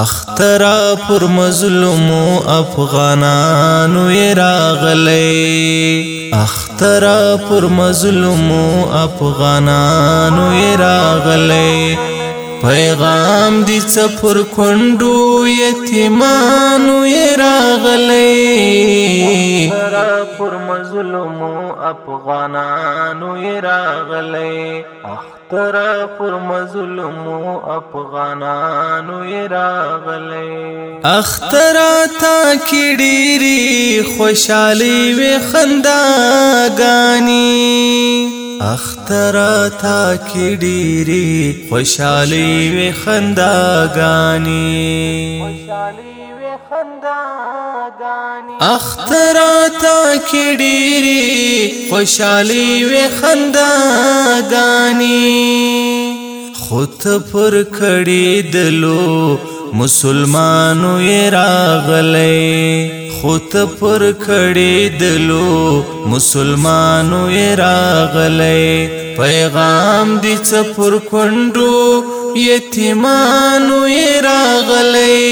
اخترا پر مظلوم افغانانو راغلی اخترا پر مظلوم افغانانو راغلی پیغام دی سفر کندو یتیمانو یې راغلی پر مظلوم افغانانو یې راغلی اختر پر مظلوم افغانانو یې راغلی اختر تا کی ډیری خوشالي و خنداګانی اختر تا کی ډیری خوشالي وي خنداګانی اختر تا کی ډیری خوشالي وي خنداګانی خود پر کړي دلو مسلمانو یې راغلي خود پر کړي دلو مسلمانو یې راغلې پیغام دې څپر کندو یتیمانو یې راغلې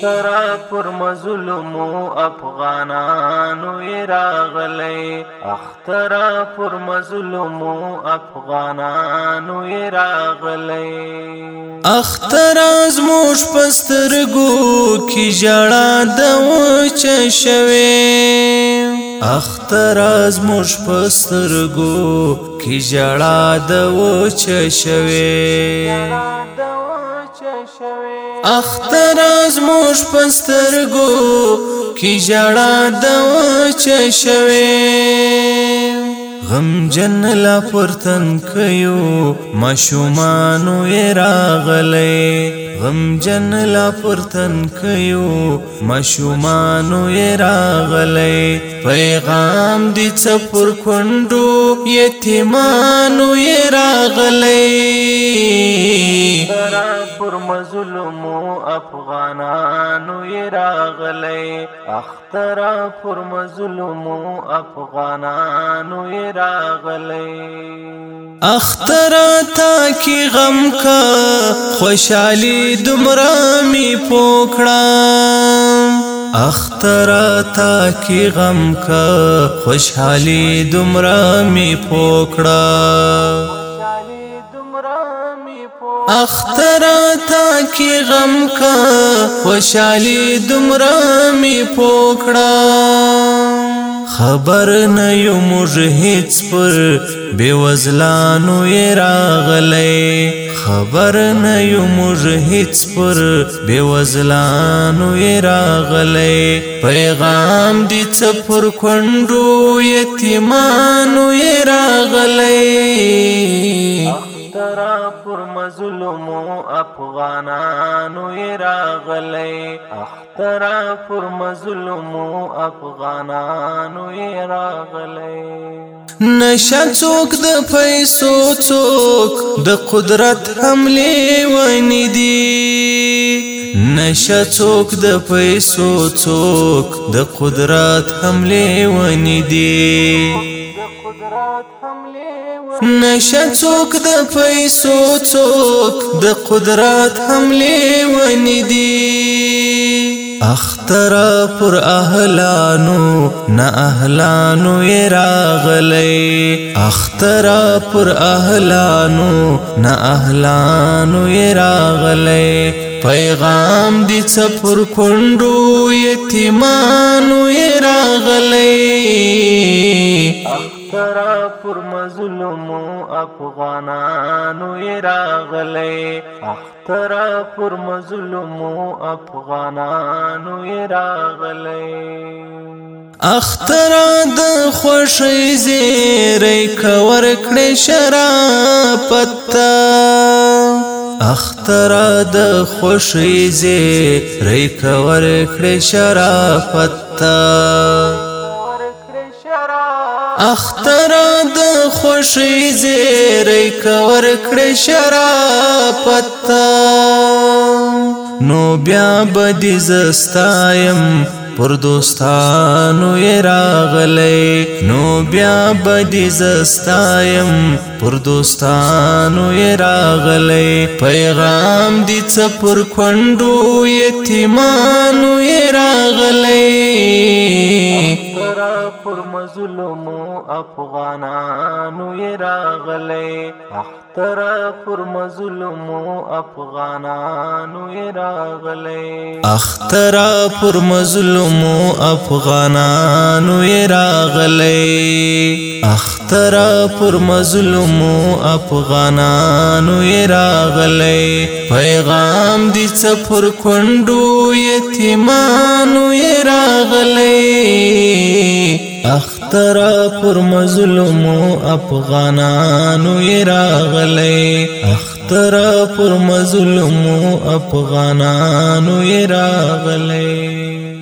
ترا پر مظلومو افغانانو یې راغلې اخترا پر مظلومو افغانانو یې راغلې اختر از موش پسترگو کی جڑا دو چشوی اختر از موش پسترگو کی جڑا دو چشوی اختر از موش پسترگو کی جڑا دو چشوی غم جن لا پرتن کيو مشومانو راغلي غم جن لا پرتن کيو مشومانو راغلي پیغام دي څپر کندو يتيمانو راغلي مظلوم افغانانو راغلی اختر پر مظلوم افغانانو راغلی اختر تا کی غم کا خوشحالی دمرا می پوکړه اختر تا کی غم کا خوشحالی دمرا می پوکړه اختر تا کی غم کا خوشالي دمرا می پوکړه خبر نه یو موږ هیڅ پر بے وزلانو یې راغلې خبر نه یو موږ هیڅ پر بے وزلانو یې راغلې پیغام دې څپر کندو یتیمانو یې راغلې ظلمو افغانانو راغلی اخترا پر مظلمو افغانانو راغلی نشه څوک د پیسو څوک د قدرت حمله ونی دی نشه څوک د پیسو څوک د قدرت حمله ونی دی نشه څوک د پیسو څوک د قدرت حمله ونی دی اختر پر اهلانو نه اهلانو راغلی اختر پر اهلانو نه اهلانو راغلی پیغام دی څپر کندو یتیمانو راغلی تر پر مظلوم افغانانو راغلې اختر پر مظلوم افغانانو راغلې اختر د خوشی زیری کور کړي شرافت اختر د خوشی زیری کور کړي شرافت اختر د خوشی زیری کور کړی شرافت نو بیا بدی زستایم پر دوستانو یې راغلی نو بیا بدی زستایم پر دوستانو یې راغلی پیغام دی څ پر کندو یتیمانو یې راغلی پر مظلوم افغانانو یې راغلی اختر پر مظلوم افغانانو یې راغلی اختر پر مظلوم افغانانو یې راغلی اختر پر مظلوم افغانانو یې راغلی پیغام دې څ پر کندو یتیمانو یې راغلی اختر پر مظلوم افغانانو راغلی اختر پر مظلوم افغانانو راغلی